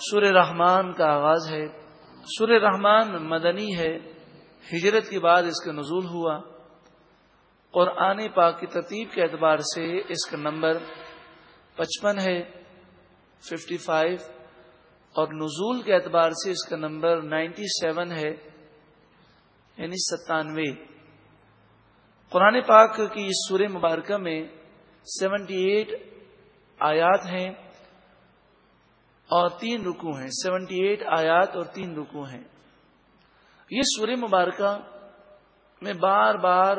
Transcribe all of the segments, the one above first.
سور رحمان کا آغاز ہے۔ سور رحمان مدنی ہے۔ ہجرت کے بعد اس کا نزول ہوا۔ قرآن پاک کی ترتیب کے اعتبار سے اس کا نمبر پچپن ہے ففٹی فائیو اور نزول کے اعتبار سے اس کا نمبر نائنٹی سیون ہے یعنی ستانوے۔ قرآن پاک کی اس سورہ مبارکہ میں سیونٹی ایٹ آیات ہیں۔ اور تین رکو ہیں سیونٹی ایٹ آیات اور تین رکو ہیں۔ یہ سورہ مبارکہ میں بار بار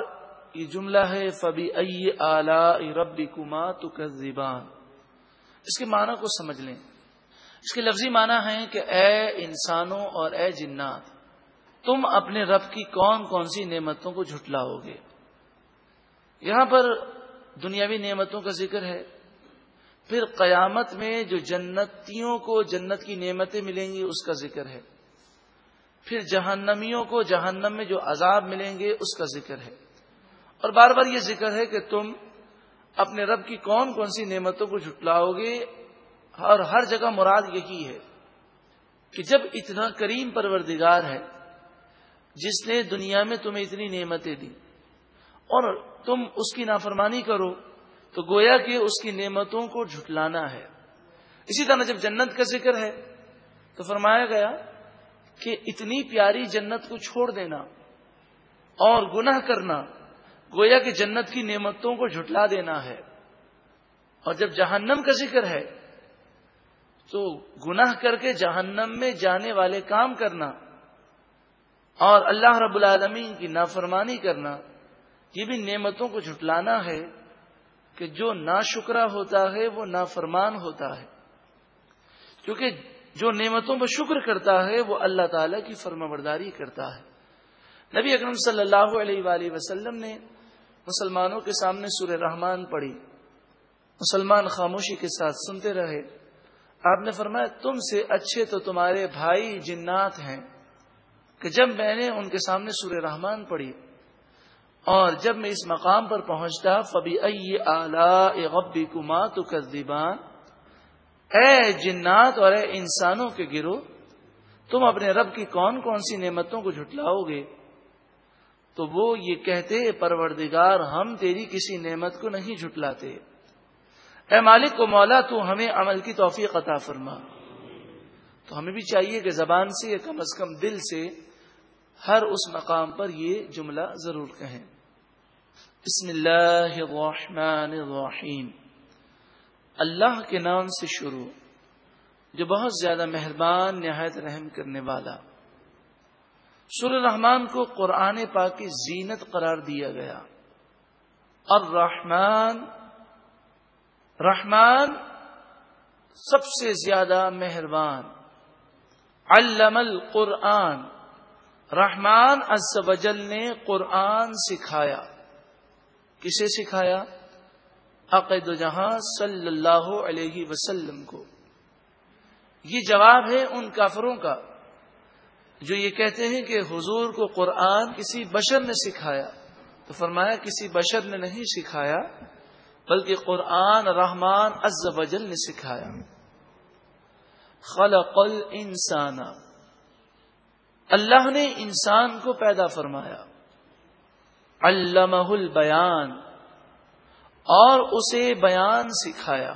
یہ جملہ ہے فبی ائی ربی کما تو اس کے معنی کو سمجھ لیں۔ اس کے لفظی معنی ہے کہ اے انسانوں اور اے جنات، تم اپنے رب کی کون کون سی نعمتوں کو جھٹلاؤ گے؟ یہاں پر دنیاوی نعمتوں کا ذکر ہے۔ پھر قیامت میں جو جنتیوں کو جنت کی نعمتیں ملیں گی، اس کا ذکر ہے۔ پھر جہنمیوں کو جہنم میں جو عذاب ملیں گے، اس کا ذکر ہے۔ اور بار بار یہ ذکر ہے کہ تم اپنے رب کی کون کون سی نعمتوں کو جھٹلاؤ گے، اور ہر جگہ مراد یہی ہے کہ جب اتنا کریم پروردگار ہے، جس نے دنیا میں تمہیں اتنی نعمتیں دی اور تم اس کی نافرمانی کرو تو گویا کہ اس کی نعمتوں کو جھٹلانا ہے۔ اسی طرح جب جنت کا ذکر ہے، تو فرمایا گیا کہ اتنی پیاری جنت کو چھوڑ دینا اور گناہ کرنا گویا کہ جنت کی نعمتوں کو جھٹلا دینا ہے۔ اور جب جہنم کا ذکر ہے، تو گناہ کر کے جہنم میں جانے والے کام کرنا اور اللہ رب العالمین کی نافرمانی کرنا، یہ بھی نعمتوں کو جھٹلانا ہے۔ کہ جو نا شکرا ہوتا ہے وہ نافرمان ہوتا ہے۔ کیونکہ جو نعمتوں پر شکر کرتا ہے وہ اللہ تعالی کی فرما برداری کرتا ہے۔ نبی اکرم صلی اللہ علیہ وآلہ وسلم نے مسلمانوں کے سامنے سورہ رحمان پڑھی۔ مسلمان خاموشی کے ساتھ سنتے رہے۔ آپ نے فرمایا، تم سے اچھے تو تمہارے بھائی جنات ہیں۔ کہ جب میں نے ان کے سامنے سورہ رحمان پڑھی اور جب میں اس مقام پر پہنچتا فبی ائی غبی کما تو اے جنات اور اے انسانوں کے گرو تم اپنے رب کی کون کون سی نعمتوں کو جھٹلاؤ گے؟ تو وہ یہ کہتے، پروردگار، ہم تیری کسی نعمت کو نہیں جھٹلاتے۔ اے مالک کو مولا، تو ہمیں عمل کی توفیق عطا فرما۔ تو ہمیں بھی چاہیے کہ زبان سے یا کم از کم دل سے ہر اس مقام پر یہ جملہ ضرور کہیں۔ بسم اللہ الرحمن الرحیم۔ اللہ کے نام سے شروع، جو بہت زیادہ مہربان، نہایت رحم کرنے والا۔ سر رحمان کو قرآن پاک کی زینت قرار دیا گیا۔ الرحمن، رحمان سب سے زیادہ مہربان۔ علم القرآن۔ رحمان از وجل نے قرآن سکھایا۔ کسے سکھایا؟ عقید جہاں صلی اللہ علیہ وسلم کو۔ یہ جواب ہے ان کافروں کا جو یہ کہتے ہیں کہ حضور کو قرآن کسی بشر نے سکھایا۔ تو فرمایا کسی بشر نے نہیں سکھایا، بلکہ قرآن رحمان از وجل نے سکھایا۔ خلق الانسان۔ اللہ نے انسان کو پیدا فرمایا۔ علمہ البیان۔ اور اسے بیان سکھایا۔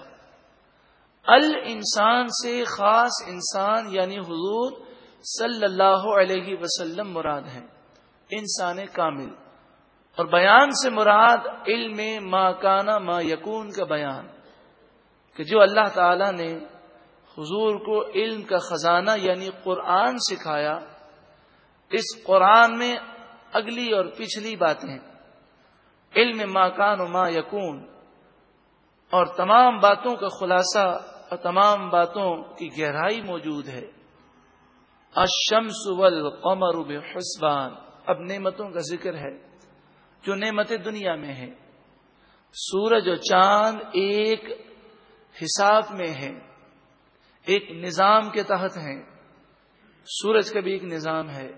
ال انسان سے خاص انسان یعنی حضور صلی اللہ علیہ وسلم مراد ہیں۔ انسان کامل۔ اور بیان سے مراد علم ما کانا ما یقون کا بیان۔ کہ جو اللہ تعالی نے حضور کو علم کا خزانہ یعنی قرآن سکھایا اس قرآن میں اگلی اور پچھلی باتیں۔ علم ما کان و ما یقون اور تمام باتوں کا خلاصہ اور تمام باتوں کی گہرائی موجود ہے۔ اشمس والقمر بحسبان۔ اب نعمتوں کا ذکر ہے جو نعمتیں دنیا میں ہیں سورج اور چاند ایک حساب میں ہے ایک نظام کے تحت ہیں۔ سورج کا بھی ایک نظام ہے۔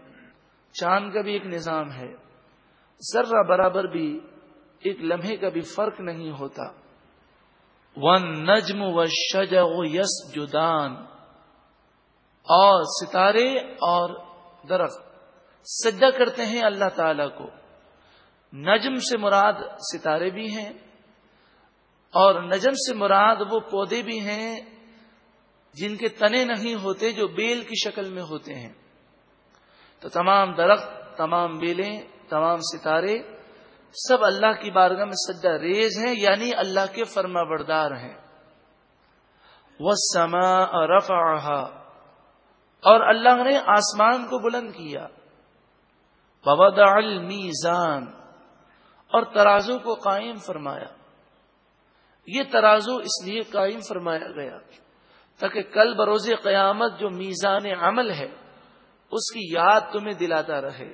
چاند کا بھی ایک نظام ہے۔ ذرہ برابر بھی ایک لمحے کا بھی فرق نہیں ہوتا۔ ون نجم و شج و یس جدان اور ستارے اور درخت۔ سجدہ کرتے ہیں اللہ تعالی کو۔ نجم سے مراد ستارے بھی ہیں اور نجم سے مراد وہ پودے بھی ہیں جن کے تنے نہیں ہوتے جو بیل کی شکل میں ہوتے ہیں۔ تو تمام درخت، تمام بیلیں، تمام ستارے سب اللہ کی بارگاہ میں سجدہ ریز ہیں یعنی اللہ کے فرما بردار ہیں۔ وہ سما رفا اور اللہ نے آسمان کو بلند کیا۔ ببد المیزان اور ترازو کو قائم فرمایا۔ یہ ترازو اس لیے قائم فرمایا گیا تاکہ کل بروز قیامت جو میزان عمل ہے اس کی یاد تمہیں دلاتا رہے۔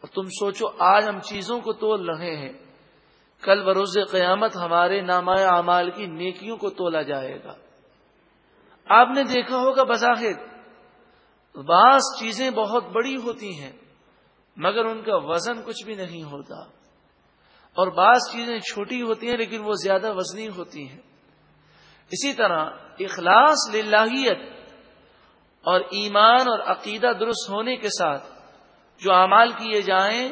اور تم سوچو آج ہم چیزوں کو تول رہے ہیں۔ کل بروز قیامت ہمارے نامایا اعمال کی نیکیوں کو تولا جائے گا۔ آپ نے دیکھا ہوگا بظاہر، بعض چیزیں بہت بڑی ہوتی ہیں، مگر ان کا وزن کچھ بھی نہیں ہوتا۔ اور بعض چیزیں چھوٹی ہوتی ہیں، لیکن وہ زیادہ وزنی ہوتی ہیں۔ اسی طرح اخلاص للہیت اور ایمان اور عقیدہ درست ہونے کے ساتھ جو اعمال کیے جائیں،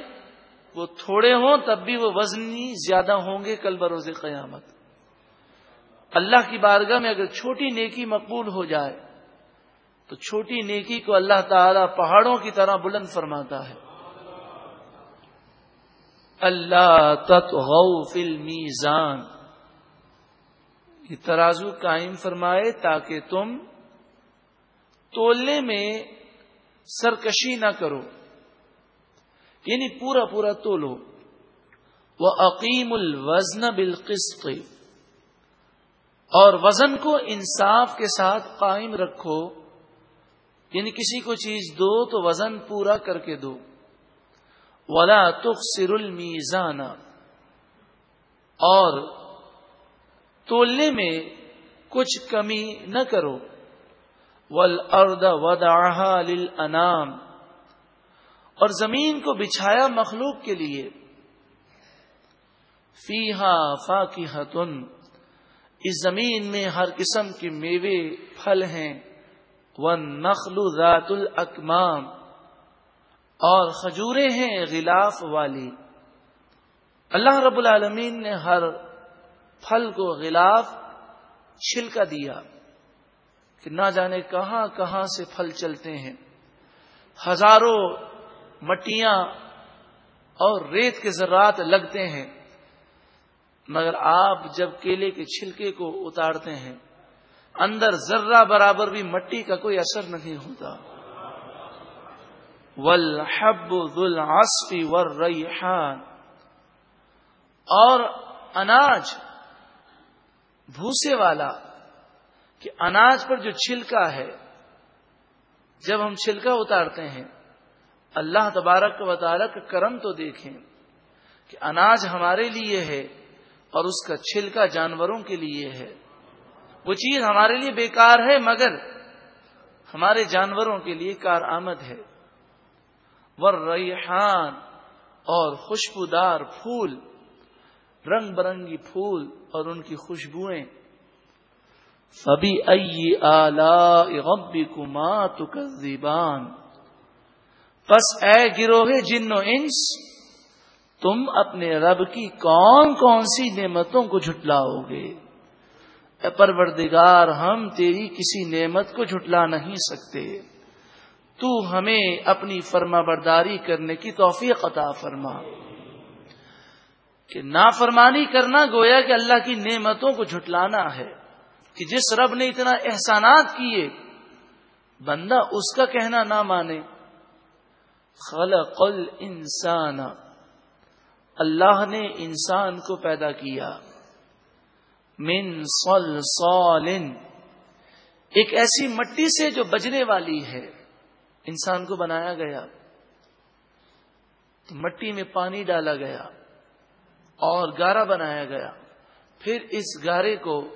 وہ تھوڑے ہوں تب بھی وہ وزنی زیادہ ہوں گے کل بروز قیامت۔ اللہ کی بارگاہ میں اگر چھوٹی نیکی مقبول ہو جائے، تو چھوٹی نیکی کو اللہ تعالی پہاڑوں کی طرح بلند فرماتا ہے۔ اللہ تت فی المیزان۔ یہ ترازو قائم فرمائے تاکہ تم تولنے میں سرکشی نہ کرو۔ یعنی پورا پورا تولو۔ وہ عقیم الوزن بالقسط۔ اور وزن کو انصاف کے ساتھ قائم رکھو۔ یعنی کسی کو چیز دو تو وزن پورا کر کے دو۔ ولا تخسر المیزان اور تولنے میں کچھ کمی نہ کرو۔ ول ارد للانام۔ اور زمین کو بچھایا مخلوق کے لیے۔ فیحا فاقی اس زمین میں ہر قسم کے میوے، پھل ہیں۔ وہ ذات الاکمام۔ اور کھجورے ہیں غلاف والی۔ اللہ رب العالمین نے ہر پھل کو غلاف چھلکا دیا۔ کہ نہ جانے کہاں کہاں سے پھل چلتے ہیں۔ ہزاروں مٹیاں اور ریت کے ذرات لگتے ہیں، مگر آپ جب کیلے کے چھلکے کو اتارتے ہیں، اندر ذرہ برابر بھی مٹی کا کوئی اثر نہیں ہوتا۔ والحب ذو العصف والریحان اور اناج، بھوسے والا کہ اناج پر جو چھلکا ہے، جب ہم چھلکا اتارتے ہیں، اللہ تبارک و تعالی کا کرم تو دیکھیں کہ اناج ہمارے لیے ہے اور اس کا چھلکا جانوروں کے لیے ہے۔ وہ چیز ہمارے لیے بیکار ہے، مگر ہمارے جانوروں کے لیے کارآمد ہے۔ ور ریحان اور خوشبودار پھول، رنگ برنگی پھول اور ان کی خوشبوئیں۔ فبی ائی آلہ کما تکذیبان پس اے گروہ جن و انس، تم اپنے رب کی کون کون سی نعمتوں کو جھٹلاؤ گے اے پروردگار، ہم تیری کسی نعمت کو جھٹلا نہیں سکتے۔ تو ہمیں اپنی فرما برداری کرنے کی توفیق عطا فرما۔ کہ نافرمانی کرنا گویا کہ اللہ کی نعمتوں کو جھٹلانا ہے۔ کہ جس رب نے اتنا احسانات کیے، بندہ اس کا کہنا نہ مانے۔ خلق الانسان۔ اللہ نے انسان کو پیدا کیا۔ من صلصال۔ ایک ایسی مٹی سے جو بجنے والی ہے۔ انسان کو بنایا گیا۔ تو مٹی میں پانی ڈالا گیا اور گارا بنایا گیا۔ پھر اس گارے کو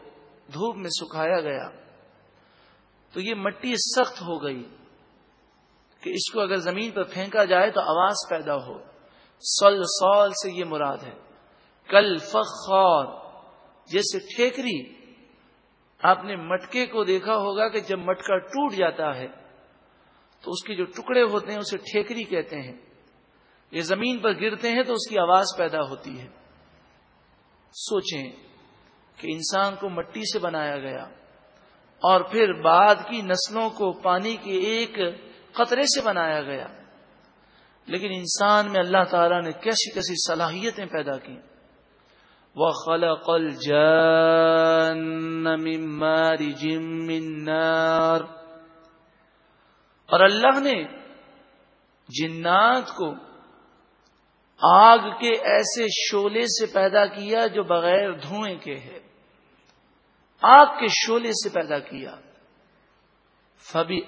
دھوپ میں سکھایا گیا تو یہ مٹی سخت ہو گئی کہ اس کو اگر زمین پر پھینکا جائے تو آواز پیدا ہو۔ سل سول سے یہ مراد ہے۔ کل فخور جیسے ٹھیکری۔ آپ نے مٹکے کو دیکھا ہوگا کہ جب مٹکا ٹوٹ جاتا ہے تو اس کے جو ٹکڑے ہوتے ہیں اسے ٹھیکری کہتے ہیں۔ یہ زمین پر گرتے ہیں تو اس کی آواز پیدا ہوتی ہے۔ سوچیں کہ انسان کو مٹی سے بنایا گیا اور پھر بعد کی نسلوں کو پانی کے ایک قطرے سے بنایا گیا۔ لیکن انسان میں اللہ تعالی نے کیسی کیسی صلاحیتیں پیدا کی وہ خلق نار۔ اور اللہ نے جنات کو آگ کے ایسے شولے سے پیدا کیا جو بغیر دھوئیں کے ہے۔ آگ کے شولے سے پیدا کیا۔ فبی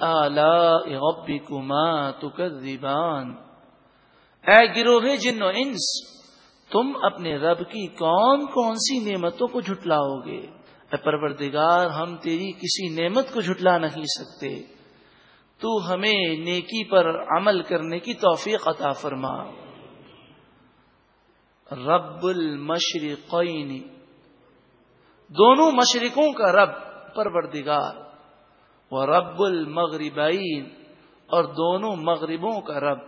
آلہ کما تکان اے گروہ جن و انس، تم اپنے رب کی کون کون سی نعمتوں کو جھٹلاؤ گے؟ اے پروردگار، ہم تیری کسی نعمت کو جھٹلا نہیں سکتے۔ تو ہمیں نیکی پر عمل کرنے کی توفیق عطا فرما۔ رب المشرقین دونوں مشرقوں کا رب پروردگار وہ رب المغربین، اور دونوں مغربوں کا رب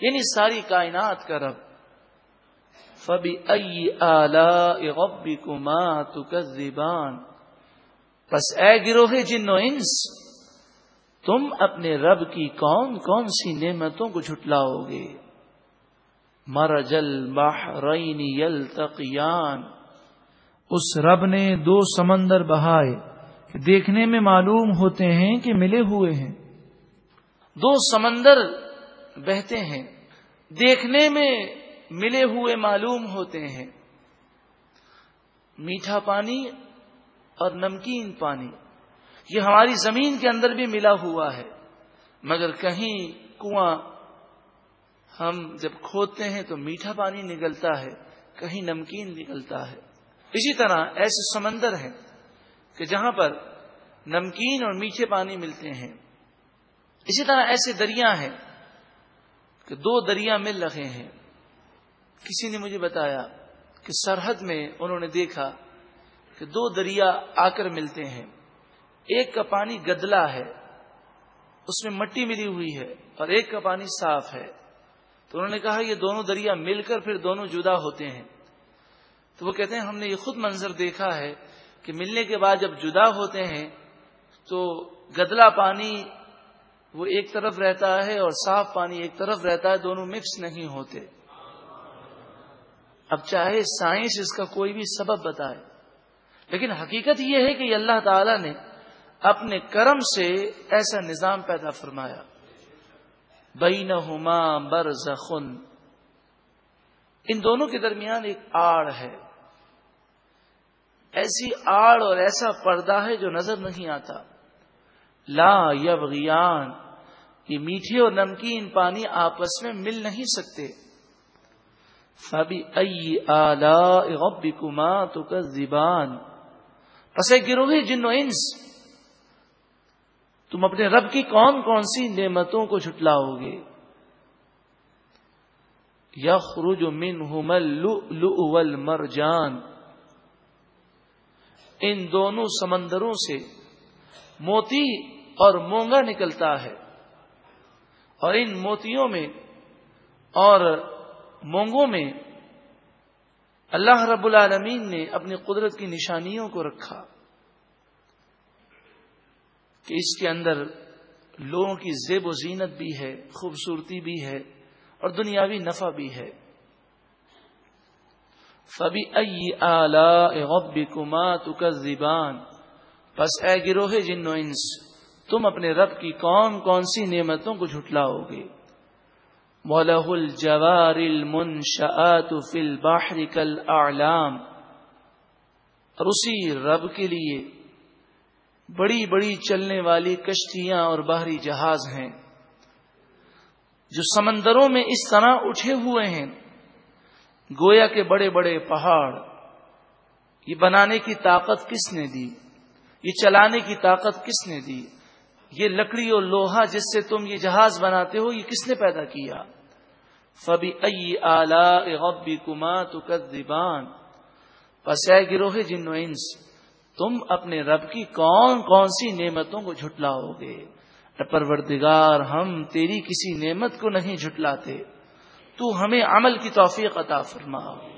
یعنی ساری کائنات کا رب۔ فبی کما تکذبان۔ بس اے گروہ جن و انس، تم اپنے رب کی کون کون سی نعمتوں کو جھٹلاؤ گے؟ مرجل بحرین یلتقیان۔ اس رب نے دو سمندر بہائے دیکھنے میں معلوم ہوتے ہیں کہ ملے ہوئے ہیں۔ دو سمندر بہتے ہیں، دیکھنے میں ملے ہوئے معلوم ہوتے ہیں۔ میٹھا پانی اور نمکین پانی، یہ ہماری زمین کے اندر بھی ملا ہوا ہے۔ مگر کہیں کنواں ہم جب کھودتے ہیں تو میٹھا پانی نکلتا ہے، کہیں نمکین نکلتا ہے۔ اسی طرح ایسے سمندر ہیں کہ جہاں پر نمکین اور میٹھے پانی ملتے ہیں۔ اسی طرح ایسے دریا ہیں کہ دو دریا مل رہے ہیں۔ کسی نے مجھے بتایا کہ سرحد میں انہوں نے دیکھا کہ دو دریا آ کر ملتے ہیں۔ ایک کا پانی گدلا ہے، اس میں مٹی ملی ہوئی ہے اور ایک کا پانی صاف ہے۔ تو انہوں نے کہا یہ دونوں دریا مل کر پھر دونوں جدا ہوتے ہیں۔ تو وہ کہتے ہیں ہم نے یہ خود منظر دیکھا ہے کہ ملنے کے بعد جب جدا ہوتے ہیں تو گدلا پانی وہ ایک طرف رہتا ہے اور صاف پانی ایک طرف رہتا ہے، دونوں مکس نہیں ہوتے۔ اب چاہے سائنس اس کا کوئی بھی سبب بتائے۔ لیکن حقیقت یہ ہے کہ اللہ تعالی نے اپنے کرم سے ایسا نظام پیدا فرمایا۔ بینہما برزخن ان دونوں کے درمیان ایک آڑ ہے۔ ایسی آڑ اور ایسا پردہ ہے جو نظر نہیں آتا۔ لا یبغیان، یہ میٹھے اور نمکین پانی آپس میں مل نہیں سکتے۔ فبی ائی آلہ کما تو زبان پسے گروہ جن و انس، تم اپنے رب کی کون کون سی نعمتوں کو جھٹلاؤ گے یا خروج من ہومل مرجان ان دونوں سمندروں سے موتی اور مونگا نکلتا ہے اور ان موتیوں میں اور مونگوں میں اللہ رب العالمین نے اپنی قدرت کی نشانیوں کو رکھا کہ اس کے اندر لوگوں کی زیب و زینت بھی ہے، خوبصورتی بھی ہے اور دنیاوی نفع بھی ہے۔ فبی ائی کما زبان بس اے گروہ جن و انس، تم اپنے رب کی کون کون سی نعمتوں کو جھٹلاؤ گے مولہ الجوار المنشآت فی البحر کالاعلام اور اسی رب کے لیے بڑی بڑی چلنے والی کشتیاں اور باہری جہاز ہیں جو سمندروں میں اس طرح اٹھے ہوئے ہیں۔ گویا کے بڑے بڑے پہاڑ، یہ بنانے کی طاقت کس نے دی؟ یہ چلانے کی طاقت کس نے دی؟ یہ لکڑی اور لوہا جس سے تم یہ جہاز بناتے ہو، یہ کس نے پیدا کیا؟ فبی ائی آلہ غبی کما تو بس گروہ جن و انس، تم اپنے رب کی کون کون سی نعمتوں کو جھٹلاؤ گے؟ پروردگار، ہم تیری کسی نعمت کو نہیں جھٹلاتے۔ تو ہمیں عمل کی توفیق عطا فرما۔